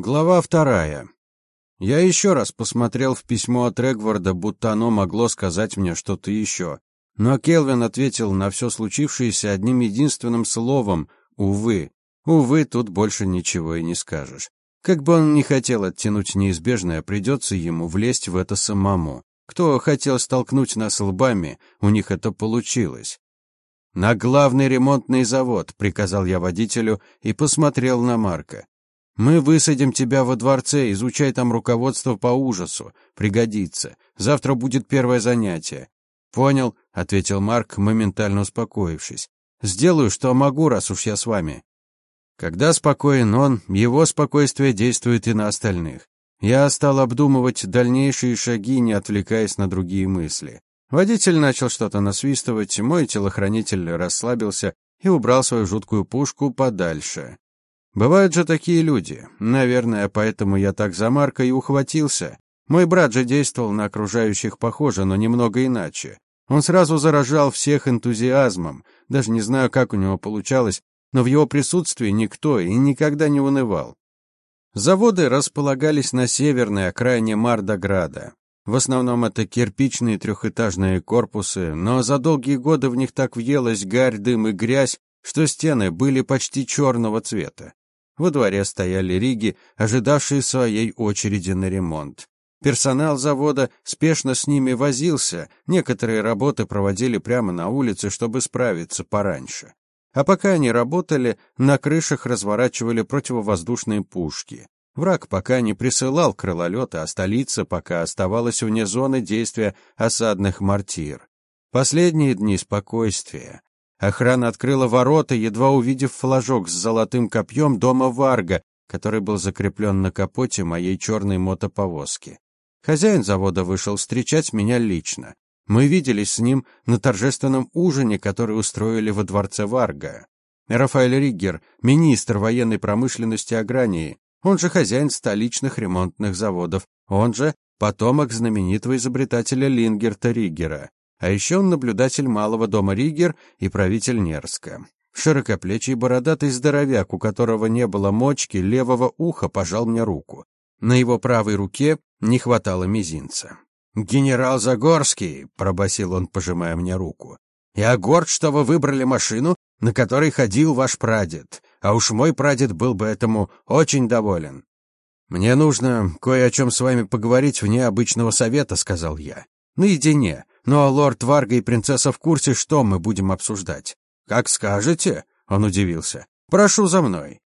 Глава вторая. Я еще раз посмотрел в письмо от Регварда, будто оно могло сказать мне что-то еще. Но Келвин ответил на все случившееся одним единственным словом «увы». Увы, тут больше ничего и не скажешь. Как бы он ни хотел оттянуть неизбежное, придется ему влезть в это самому. Кто хотел столкнуть нас лбами, у них это получилось. «На главный ремонтный завод», — приказал я водителю и посмотрел на Марка. Мы высадим тебя во дворце, изучай там руководство по ужасу. Пригодится. Завтра будет первое занятие. Понял, ответил Марк, моментально успокоившись. Сделаю, что могу, раз уж я с вами. Когда спокоен он, его спокойствие действует и на остальных. Я стал обдумывать дальнейшие шаги, не отвлекаясь на другие мысли. Водитель начал что-то насвистывать, мой телохранитель расслабился и убрал свою жуткую пушку подальше. Бывают же такие люди. Наверное, поэтому я так за Марка и ухватился. Мой брат же действовал на окружающих похоже, но немного иначе. Он сразу заражал всех энтузиазмом. Даже не знаю, как у него получалось, но в его присутствии никто и никогда не унывал. Заводы располагались на северной окраине Мардограда. В основном это кирпичные трехэтажные корпусы, но за долгие годы в них так въелась гарь, дым и грязь, что стены были почти черного цвета. Во дворе стояли риги, ожидавшие своей очереди на ремонт. Персонал завода спешно с ними возился, некоторые работы проводили прямо на улице, чтобы справиться пораньше. А пока они работали, на крышах разворачивали противовоздушные пушки. Враг пока не присылал крылолета, а столица пока оставалась вне зоны действия осадных мортир. Последние дни спокойствия. Охрана открыла ворота, едва увидев флажок с золотым копьем дома Варга, который был закреплен на капоте моей черной мотоповозки. Хозяин завода вышел встречать меня лично. Мы виделись с ним на торжественном ужине, который устроили во дворце Варга. Рафаэль Риггер, министр военной промышленности Агрании, он же хозяин столичных ремонтных заводов, он же потомок знаменитого изобретателя Лингерта Риггера. А еще он наблюдатель малого дома Ригер и правитель Нерска. Широкоплечий бородатый здоровяк, у которого не было мочки, левого уха пожал мне руку. На его правой руке не хватало мизинца. «Генерал Загорский», — пробасил он, пожимая мне руку, — «я горд, что вы выбрали машину, на которой ходил ваш прадед, а уж мой прадед был бы этому очень доволен». «Мне нужно кое о чем с вами поговорить вне обычного совета», — сказал я. «Наедине. Но лорд Варга и принцесса в курсе, что мы будем обсуждать. Как скажете, он удивился. Прошу за мной.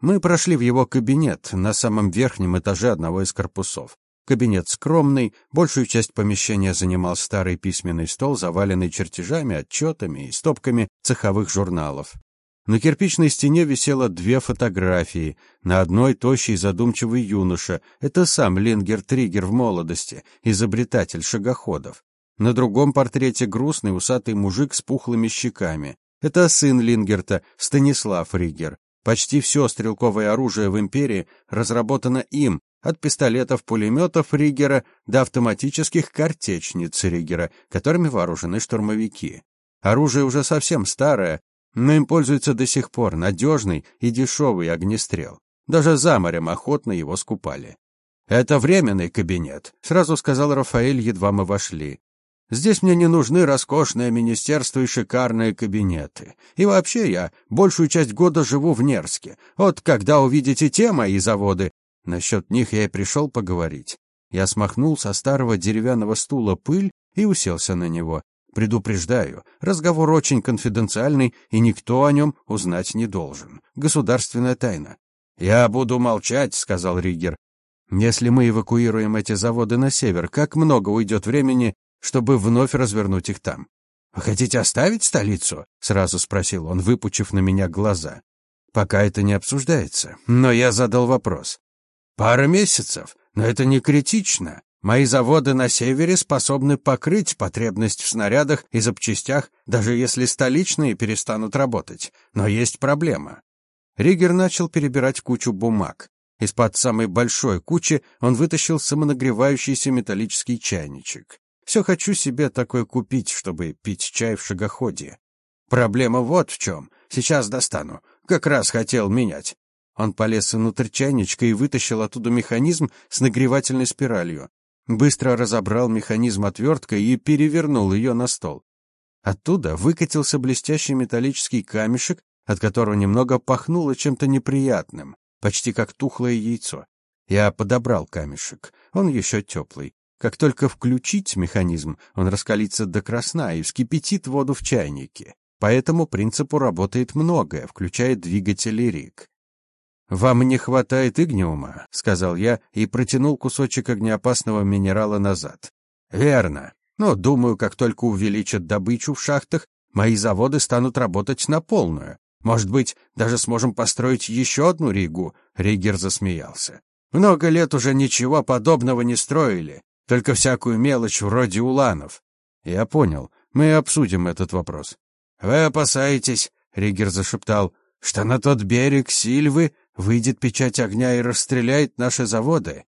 Мы прошли в его кабинет на самом верхнем этаже одного из корпусов. Кабинет скромный, большую часть помещения занимал старый письменный стол, заваленный чертежами, отчетами и стопками цеховых журналов. На кирпичной стене висело две фотографии. На одной тощий задумчивый юноша. Это сам Лингер Триггер в молодости, изобретатель шагоходов. На другом портрете грустный усатый мужик с пухлыми щеками. Это сын Лингерта, Станислав Ригер. Почти все стрелковое оружие в империи разработано им, от пистолетов-пулеметов Ригера до автоматических картечниц Ригера, которыми вооружены штурмовики. Оружие уже совсем старое, но им пользуется до сих пор надежный и дешевый огнестрел. Даже за морем охотно его скупали. «Это временный кабинет», — сразу сказал Рафаэль, едва мы вошли. Здесь мне не нужны роскошное министерство и шикарные кабинеты. И вообще я большую часть года живу в Нерске. Вот когда увидите те мои заводы, насчет них я и пришел поговорить. Я смахнул со старого деревянного стула пыль и уселся на него. Предупреждаю, разговор очень конфиденциальный, и никто о нем узнать не должен. Государственная тайна. «Я буду молчать», — сказал Ригер. «Если мы эвакуируем эти заводы на север, как много уйдет времени чтобы вновь развернуть их там. «Вы хотите оставить столицу?» — сразу спросил он, выпучив на меня глаза. «Пока это не обсуждается, но я задал вопрос. Пара месяцев, но это не критично. Мои заводы на севере способны покрыть потребность в снарядах и запчастях, даже если столичные перестанут работать. Но есть проблема». Ригер начал перебирать кучу бумаг. Из-под самой большой кучи он вытащил самонагревающийся металлический чайничек. Все хочу себе такой купить, чтобы пить чай в шагоходе. Проблема вот в чем. Сейчас достану. Как раз хотел менять. Он полез внутрь чайничка и вытащил оттуда механизм с нагревательной спиралью. Быстро разобрал механизм отверткой и перевернул ее на стол. Оттуда выкатился блестящий металлический камешек, от которого немного пахнуло чем-то неприятным, почти как тухлое яйцо. Я подобрал камешек, он еще теплый. Как только включить механизм, он раскалится до красна и вскипятит воду в чайнике. По этому принципу работает многое, включая двигатели РИК. «Вам не хватает игниума», — сказал я и протянул кусочек огнеопасного минерала назад. «Верно. Но, думаю, как только увеличат добычу в шахтах, мои заводы станут работать на полную. Может быть, даже сможем построить еще одну Ригу?» Ригер засмеялся. «Много лет уже ничего подобного не строили, только всякую мелочь вроде уланов». «Я понял. Мы обсудим этот вопрос». «Вы опасаетесь», — Ригер зашептал, — «что на тот берег Сильвы выйдет печать огня и расстреляет наши заводы?»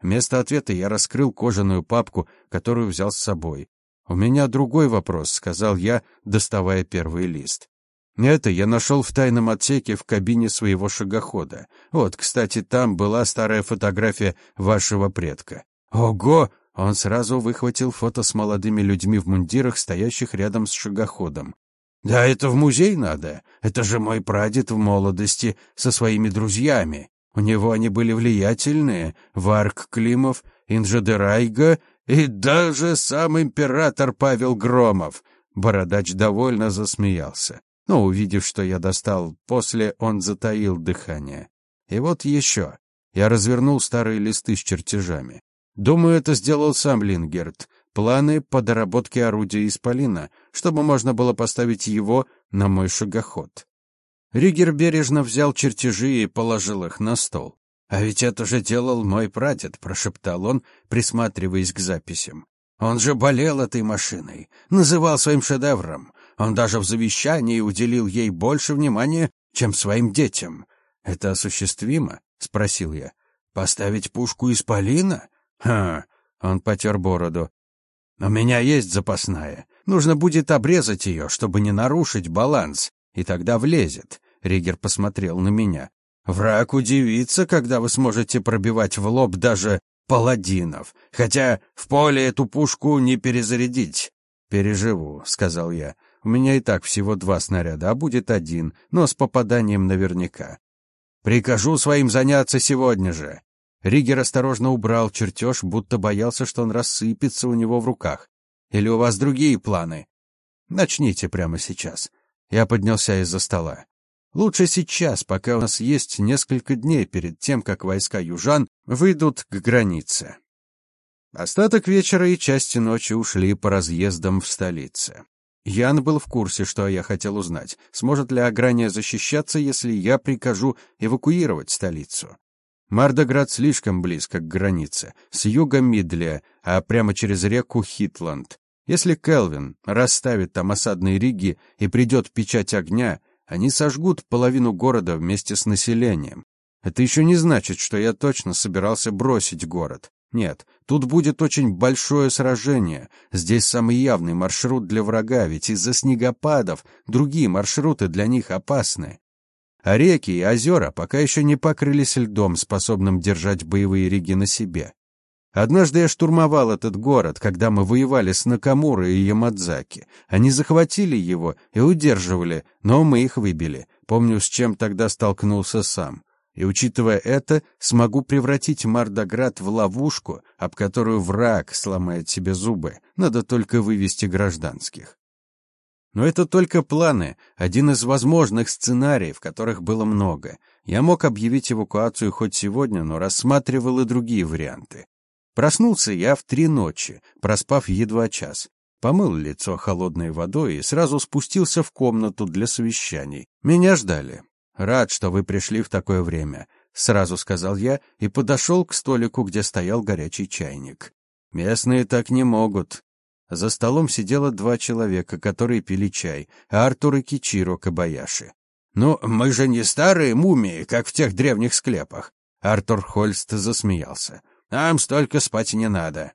Вместо ответа я раскрыл кожаную папку, которую взял с собой. «У меня другой вопрос», — сказал я, доставая первый лист. Это я нашел в тайном отсеке в кабине своего шагохода. Вот, кстати, там была старая фотография вашего предка. Ого! Он сразу выхватил фото с молодыми людьми в мундирах, стоящих рядом с шагоходом. Да это в музей надо. Это же мой прадед в молодости со своими друзьями. У него они были влиятельные. Варк Климов, Инжедерайга и даже сам император Павел Громов. Бородач довольно засмеялся. Но, увидев, что я достал, после он затаил дыхание. И вот еще. Я развернул старые листы с чертежами. Думаю, это сделал сам Лингерт. Планы по доработке орудия Исполина, чтобы можно было поставить его на мой шагоход. Ригер бережно взял чертежи и положил их на стол. «А ведь это же делал мой прадед», — прошептал он, присматриваясь к записям. «Он же болел этой машиной, называл своим шедевром. Он даже в завещании уделил ей больше внимания, чем своим детям. Это осуществимо? спросил я. Поставить пушку из полина? Ха, он потер бороду. У меня есть запасная. Нужно будет обрезать ее, чтобы не нарушить баланс, и тогда влезет. Ригер посмотрел на меня. Враг удивится, когда вы сможете пробивать в лоб даже паладинов, хотя в поле эту пушку не перезарядить. Переживу, сказал я. У меня и так всего два снаряда, а будет один, но с попаданием наверняка. Прикажу своим заняться сегодня же. Ригер осторожно убрал чертеж, будто боялся, что он рассыпется у него в руках. Или у вас другие планы? Начните прямо сейчас. Я поднялся из-за стола. Лучше сейчас, пока у нас есть несколько дней перед тем, как войска южан выйдут к границе. Остаток вечера и части ночи ушли по разъездам в столице. Ян был в курсе, что я хотел узнать, сможет ли Аграния защищаться, если я прикажу эвакуировать столицу. Мардоград слишком близко к границе, с юга Мидлия, а прямо через реку Хитланд. Если Келвин расставит там осадные риги и придет печать огня, они сожгут половину города вместе с населением. Это еще не значит, что я точно собирался бросить город. Нет, тут будет очень большое сражение. Здесь самый явный маршрут для врага, ведь из-за снегопадов другие маршруты для них опасны. А реки и озера пока еще не покрылись льдом, способным держать боевые риги на себе. Однажды я штурмовал этот город, когда мы воевали с Накамурой и Ямадзаки. Они захватили его и удерживали, но мы их выбили. Помню, с чем тогда столкнулся сам. И, учитывая это, смогу превратить Мардоград в ловушку, об которую враг сломает себе зубы. Надо только вывести гражданских. Но это только планы, один из возможных сценариев, которых было много. Я мог объявить эвакуацию хоть сегодня, но рассматривал и другие варианты. Проснулся я в три ночи, проспав едва час. Помыл лицо холодной водой и сразу спустился в комнату для совещаний. Меня ждали. Рад, что вы пришли в такое время, сразу сказал я и подошел к столику, где стоял горячий чайник. Местные так не могут. За столом сидело два человека, которые пили чай, Артур и Кичиро Кабаяши. Ну, мы же не старые мумии, как в тех древних склепах. Артур Хольст засмеялся. Нам столько спать не надо.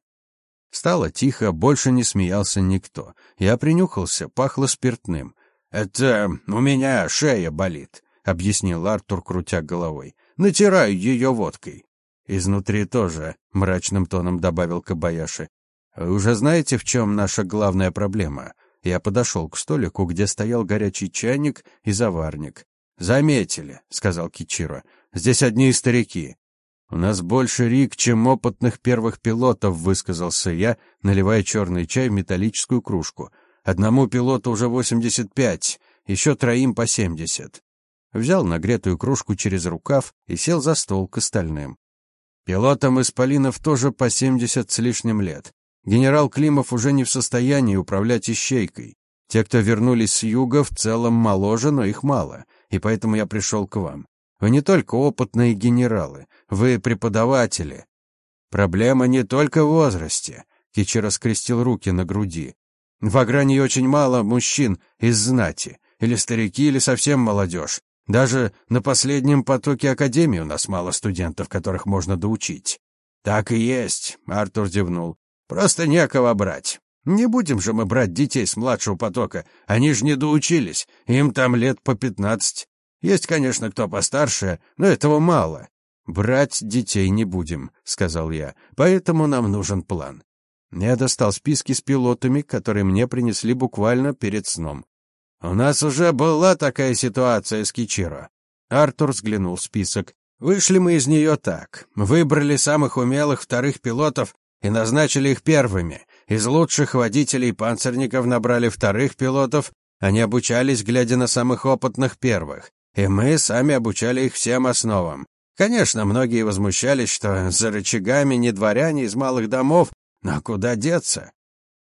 Стало тихо, больше не смеялся никто. Я принюхался, пахло спиртным. Это у меня шея болит. объяснил Артур, крутя головой. «Натираю ее водкой». «Изнутри тоже», — мрачным тоном добавил Кабаяши. «Вы уже знаете, в чем наша главная проблема?» Я подошел к столику, где стоял горячий чайник и заварник. «Заметили», — сказал Кичиро. «Здесь одни старики». «У нас больше рик, чем опытных первых пилотов», — высказался я, наливая черный чай в металлическую кружку. «Одному пилоту уже восемьдесят пять, еще троим по семьдесят». Взял нагретую кружку через рукав и сел за стол к остальным. Пилотам исполинов тоже по семьдесят с лишним лет. Генерал Климов уже не в состоянии управлять ищейкой. Те, кто вернулись с юга, в целом моложе, но их мало, и поэтому я пришел к вам. Вы не только опытные генералы, вы преподаватели. Проблема не только в возрасте. Кичи раскрестил руки на груди. В Агрании очень мало мужчин из знати, или старики, или совсем молодежь. Даже на последнем потоке Академии у нас мало студентов, которых можно доучить. Так и есть, Артур зевнул. Просто некого брать. Не будем же мы брать детей с младшего потока. Они же не доучились. Им там лет по пятнадцать. Есть, конечно, кто постарше, но этого мало. Брать детей не будем, сказал я. Поэтому нам нужен план. Я достал списки с пилотами, которые мне принесли буквально перед сном. У нас уже была такая ситуация с Кичиро. Артур взглянул в список. Вышли мы из нее так. Выбрали самых умелых вторых пилотов и назначили их первыми. Из лучших водителей панцирников набрали вторых пилотов, они обучались, глядя на самых опытных первых. И мы сами обучали их всем основам. Конечно, многие возмущались, что за рычагами не дворяне из малых домов, но куда деться?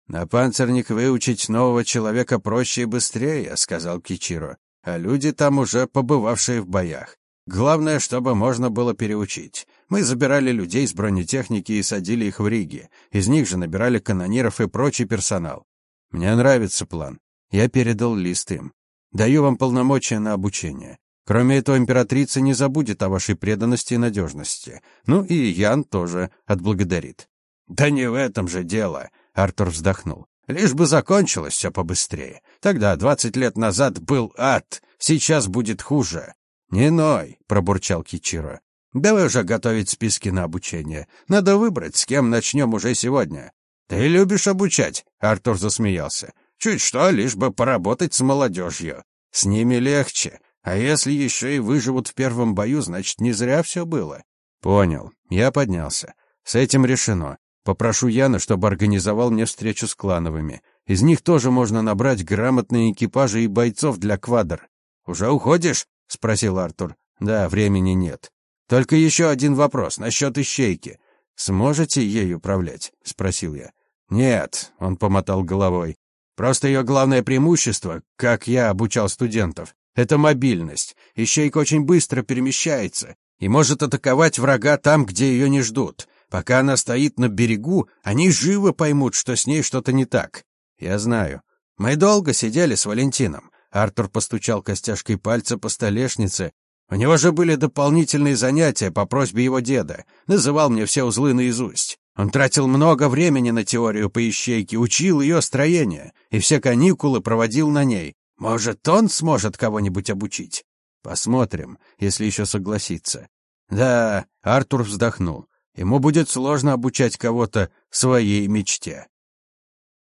На панцирник выучить нового человека проще и быстрее, сказал Кичиро. А люди там уже побывавшие в боях. Главное, чтобы можно было переучить. Мы забирали людей с бронетехники и садили их в Риге. Из них же набирали канониров и прочий персонал. Мне нравится план. Я передал лист им. Даю вам полномочия на обучение. Кроме этого, императрица не забудет о вашей преданности и надежности. Ну и Ян тоже отблагодарит. Да не в этом же дело, Артур вздохнул. Лишь бы закончилось все побыстрее. Тогда, двадцать лет назад, был ад, сейчас будет хуже. «Не ной», — пробурчал Кичиро. «Давай уже готовить списки на обучение. Надо выбрать, с кем начнем уже сегодня». «Ты любишь обучать?» — Артур засмеялся. «Чуть что, лишь бы поработать с молодежью. С ними легче. А если еще и выживут в первом бою, значит, не зря все было». «Понял. Я поднялся. С этим решено. Попрошу Яна, чтобы организовал мне встречу с клановыми. Из них тоже можно набрать грамотные экипажи и бойцов для квадр. Уже уходишь? — спросил Артур. «Да, времени нет. Только еще один вопрос насчет ищейки. Сможете ей управлять?» — спросил я. «Нет», — он помотал головой. «Просто ее главное преимущество, как я обучал студентов, это мобильность. Ищейка очень быстро перемещается и может атаковать врага там, где ее не ждут. Пока она стоит на берегу, они живо поймут, что с ней что-то не так. Я знаю. Мы долго сидели с Валентином. Артур постучал костяшкой пальца по столешнице. У него же были дополнительные занятия по просьбе его деда. Называл мне все узлы наизусть. Он тратил много времени на теорию по ищейке, учил ее строение, и все каникулы проводил на ней. Может, он сможет кого-нибудь обучить? Посмотрим, если еще согласится. Да, Артур вздохнул. Ему будет сложно обучать кого-то своей мечте.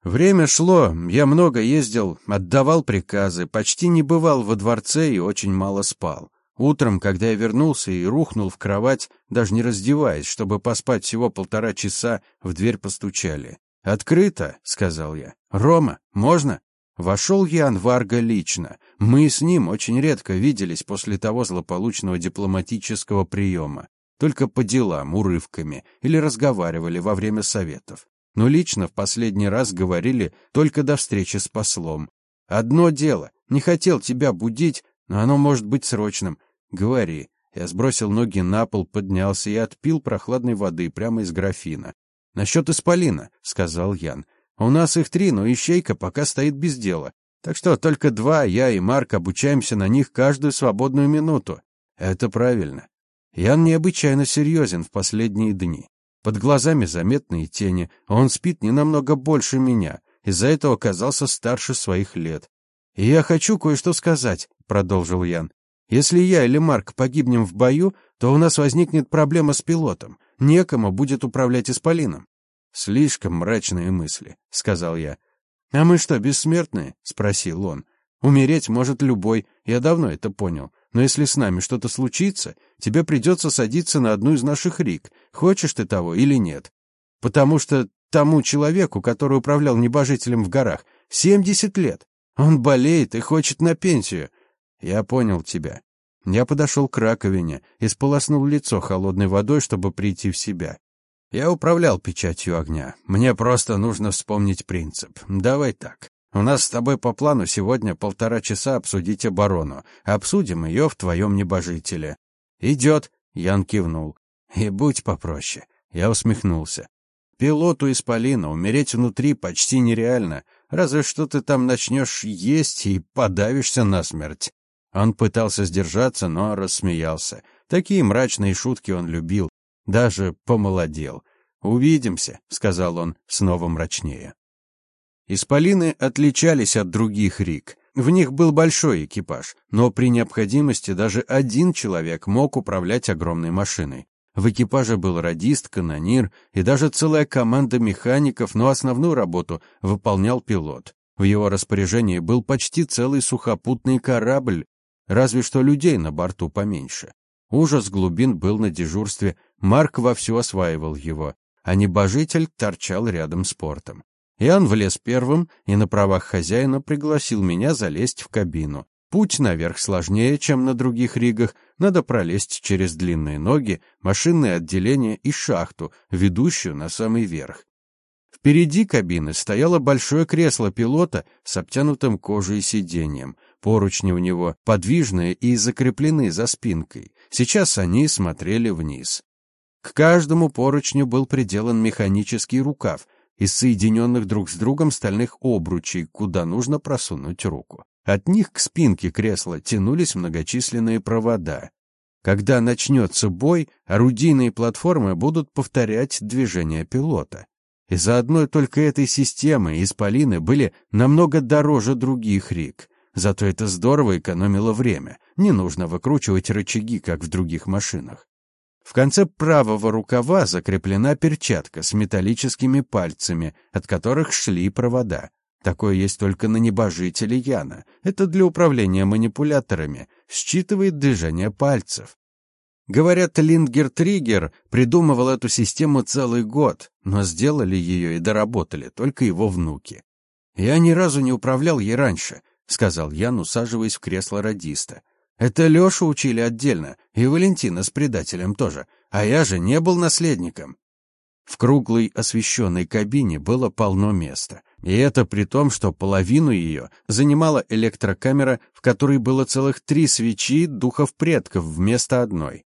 Время шло, я много ездил, отдавал приказы, почти не бывал во дворце и очень мало спал. Утром, когда я вернулся и рухнул в кровать, даже не раздеваясь, чтобы поспать всего полтора часа, в дверь постучали. «Открыто», — сказал я. «Рома, можно?» Вошел Ян Варга лично. Мы с ним очень редко виделись после того злополучного дипломатического приема. Только по делам, урывками, или разговаривали во время советов но лично в последний раз говорили только до встречи с послом. Одно дело, не хотел тебя будить, но оно может быть срочным. Говори. Я сбросил ноги на пол, поднялся и отпил прохладной воды прямо из графина. «Насчет исполина», — сказал Ян. «У нас их три, но ищейка пока стоит без дела. Так что только два, я и Марк, обучаемся на них каждую свободную минуту. Это правильно. Ян необычайно серьезен в последние дни. Под глазами заметные тени, он спит не намного больше меня, из-за этого казался старше своих лет. «И я хочу кое-что сказать», — продолжил Ян. Если я или Марк погибнем в бою, то у нас возникнет проблема с пилотом. Некому будет управлять исполином. Слишком мрачные мысли, сказал я. А мы что, бессмертные? спросил он. Умереть может любой, я давно это понял. Но если с нами что-то случится, тебе придется садиться на одну из наших риг, хочешь ты того или нет. Потому что тому человеку, который управлял небожителем в горах, 70 лет. Он болеет и хочет на пенсию. Я понял тебя. Я подошел к раковине и сполоснул лицо холодной водой, чтобы прийти в себя. Я управлял печатью огня. Мне просто нужно вспомнить принцип. Давай так. У нас с тобой по плану сегодня полтора часа обсудить оборону. Обсудим ее в твоем небожителе. Идет. Ян кивнул. И будь попроще. Я усмехнулся. Пилоту Исполина умереть внутри почти нереально, разве что ты там начнешь есть и подавишься насмерть. Он пытался сдержаться, но рассмеялся. Такие мрачные шутки он любил, даже помолодел. «Увидимся», — сказал он, снова мрачнее. Исполины отличались от других рик. В них был большой экипаж, но при необходимости даже один человек мог управлять огромной машиной. В экипаже был радист, канонир и даже целая команда механиков, но основную работу выполнял пилот. В его распоряжении был почти целый сухопутный корабль, разве что людей на борту поменьше. Ужас глубин был на дежурстве, Марк вовсю осваивал его, а небожитель торчал рядом с портом. Иоанн влез первым и на правах хозяина пригласил меня залезть в кабину. Путь наверх сложнее, чем на других ригах, надо пролезть через длинные ноги, машинное отделение и шахту, ведущую на самый верх. Впереди кабины стояло большое кресло пилота с обтянутым кожей сиденьем. Поручни у него подвижные и закреплены за спинкой. Сейчас они смотрели вниз. К каждому поручню был приделан механический рукав из соединенных друг с другом стальных обручей, куда нужно просунуть руку. От них к спинке кресла тянулись многочисленные провода. Когда начнется бой, орудийные платформы будут повторять движение пилота. Из-за одной только этой системы исполины были намного дороже других риг. Зато это здорово экономило время. Не нужно выкручивать рычаги, как в других машинах. В конце правого рукава закреплена перчатка с металлическими пальцами, от которых шли провода. Такое есть только на небожителе Яна. Это для управления манипуляторами. Считывает движение пальцев. Говорят, Лингер-Триггер придумывал эту систему целый год, но сделали ее и доработали только его внуки. «Я ни разу не управлял ей раньше», — сказал Ян, усаживаясь в кресло радиста. «Это Лешу учили отдельно, и Валентина с предателем тоже, а я же не был наследником». В круглой освещенной кабине было полно места — и это при том, что половину ее занимала электрокамера, в которой было целых три свечи духов предков вместо одной.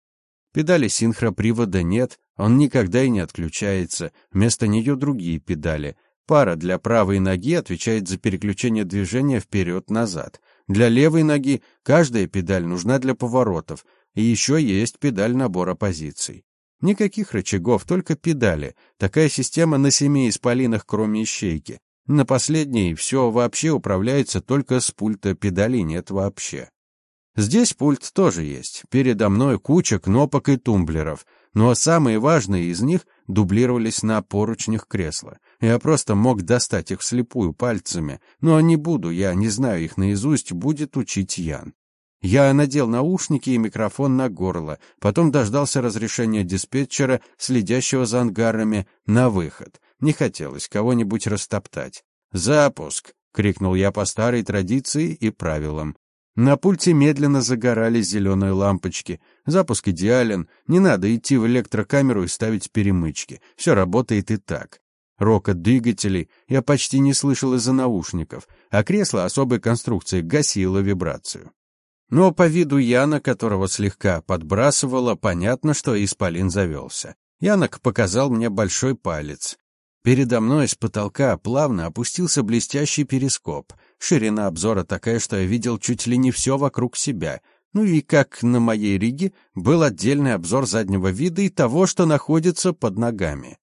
Педали синхропривода нет, он никогда и не отключается, вместо нее другие педали. Пара для правой ноги отвечает за переключение движения вперед-назад. Для левой ноги каждая педаль нужна для поворотов, и еще есть педаль набора позиций. Никаких рычагов, только педали. Такая система на семи исполинах, кроме ищейки. На последней все вообще управляется только с пульта, педали нет вообще. Здесь пульт тоже есть. Передо мной куча кнопок и тумблеров, но самые важные из них дублировались на поручнях кресла. Я просто мог достать их вслепую пальцами, но не буду, я не знаю их наизусть, будет учить Ян. Я надел наушники и микрофон на горло, потом дождался разрешения диспетчера, следящего за ангарами, на выход. Не хотелось кого-нибудь растоптать. «Запуск!» — крикнул я по старой традиции и правилам. На пульте медленно загорались зеленые лампочки. Запуск идеален, не надо идти в электрокамеру и ставить перемычки. Все работает и так. Рокот двигателей я почти не слышал из-за наушников, а кресло особой конструкции гасило вибрацию. Но по виду Яна, которого слегка подбрасывало, понятно, что исполин завелся. Янок показал мне большой палец. Передо мной с потолка плавно опустился блестящий перископ. Ширина обзора такая, что я видел чуть ли не все вокруг себя. Ну и, как на моей риге, был отдельный обзор заднего вида и того, что находится под ногами.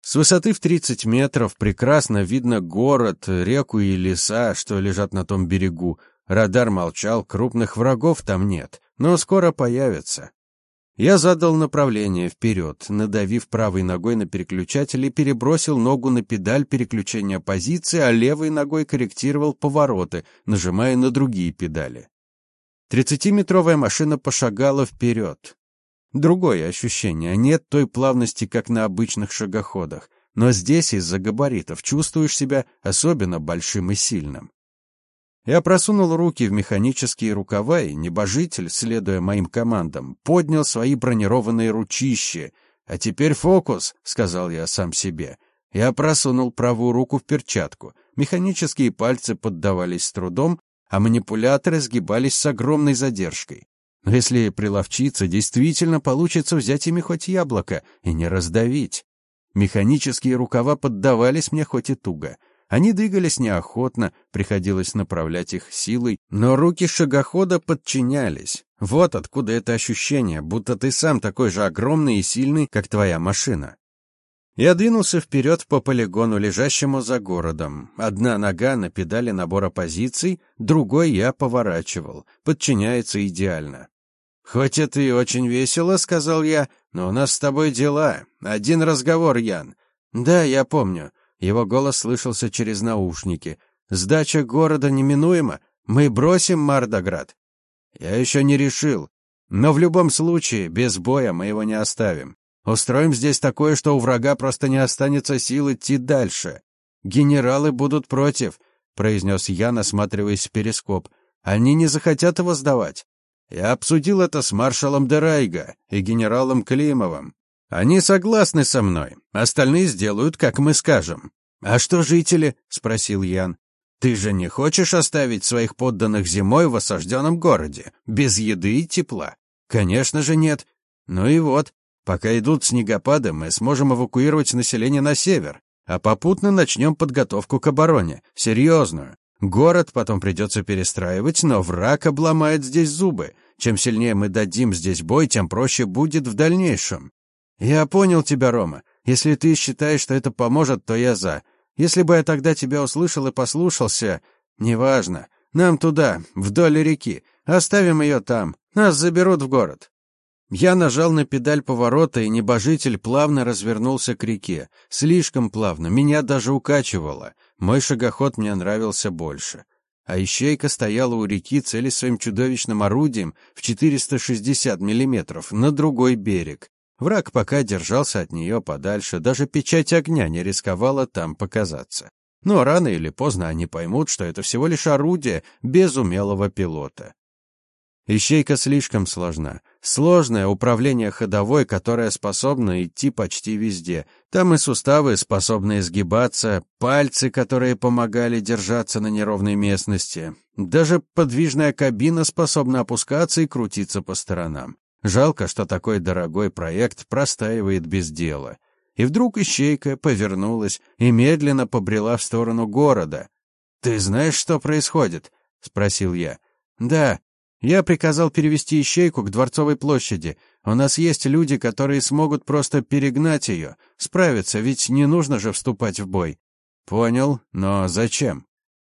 С высоты в 30 метров прекрасно видно город, реку и леса, что лежат на том берегу. Радар молчал, крупных врагов там нет. но скоро появятся. Я задал направление вперед, надавив правой ногой на переключатель и перебросил ногу на педаль переключения позиции, а левой ногой корректировал повороты, нажимая на другие педали. Тридцатиметровая машина пошагала вперед. Другое ощущение, нет той плавности, как на обычных шагоходах, но здесь из-за габаритов чувствуешь себя особенно большим и сильным. Я просунул руки в механические рукава, и небожитель, следуя моим командам, поднял свои бронированные ручищи. «А теперь фокус», — сказал я сам себе. Я просунул правую руку в перчатку. Механические пальцы поддавались с трудом, а манипуляторы сгибались с огромной задержкой. Но если приловчиться, действительно получится взять ими хоть яблоко и не раздавить. Механические рукава поддавались мне хоть и туго — они двигались неохотно, приходилось направлять их силой, но руки шагохода подчинялись. Вот откуда это ощущение, будто ты сам такой же огромный и сильный, как твоя машина. Я двинулся вперед по полигону, лежащему за городом. Одна нога на педали набора позиций, другой я поворачивал. Подчиняется идеально. «Хоть это и очень весело», — сказал я, — «но у нас с тобой дела. Один разговор, Ян». «Да, я помню. Его голос слышался через наушники. «Сдача города неминуема. Мы бросим Мардоград». «Я еще не решил. Но в любом случае, без боя мы его не оставим. Устроим здесь такое, что у врага просто не останется сил идти дальше. Генералы будут против», — произнес я, насматриваясь в перископ. «Они не захотят его сдавать. Я обсудил это с маршалом Дерайга и генералом Климовым. Они согласны со мной. Остальные сделают, как мы скажем. А что жители? спросил Ян. Ты же не хочешь оставить своих подданных зимой в осажденном городе, без еды и тепла? Конечно же нет. Ну и вот, пока идут снегопады, мы сможем эвакуировать население на север, а попутно начнем подготовку к обороне, серьезную. Город потом придется перестраивать, но враг обломает здесь зубы. Чем сильнее мы дадим здесь бой, тем проще будет в дальнейшем. «Я понял тебя, Рома. Если ты считаешь, что это поможет, то я за. Если бы я тогда тебя услышал и послушался, неважно. Нам туда, вдоль реки. Оставим ее там. Нас заберут в город». Я нажал на педаль поворота, и небожитель плавно развернулся к реке. Слишком плавно, меня даже укачивало. Мой шагоход мне нравился больше. А ищейка стояла у реки, целясь своим чудовищным орудием в 460 миллиметров на другой берег. Враг пока держался от нее подальше, даже печать огня не рисковала там показаться. Но рано или поздно они поймут, что это всего лишь орудие без умелого пилота. Ищейка слишком сложна. Сложное управление ходовой, которое способно идти почти везде. Там и суставы, способные сгибаться, пальцы, которые помогали держаться на неровной местности. Даже подвижная кабина способна опускаться и крутиться по сторонам. Жалко, что такой дорогой проект простаивает без дела. И вдруг ищейка повернулась и медленно побрела в сторону города. «Ты знаешь, что происходит?» — спросил я. «Да. Я приказал перевести ищейку к Дворцовой площади. У нас есть люди, которые смогут просто перегнать ее, справиться, ведь не нужно же вступать в бой». «Понял, но зачем?»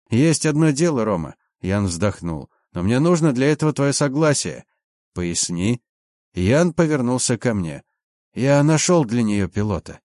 «Есть одно дело, Рома», — Ян вздохнул. «Но мне нужно для этого твое согласие». «Поясни», Ян повернулся ко мне. «Я нашел для нее пилота».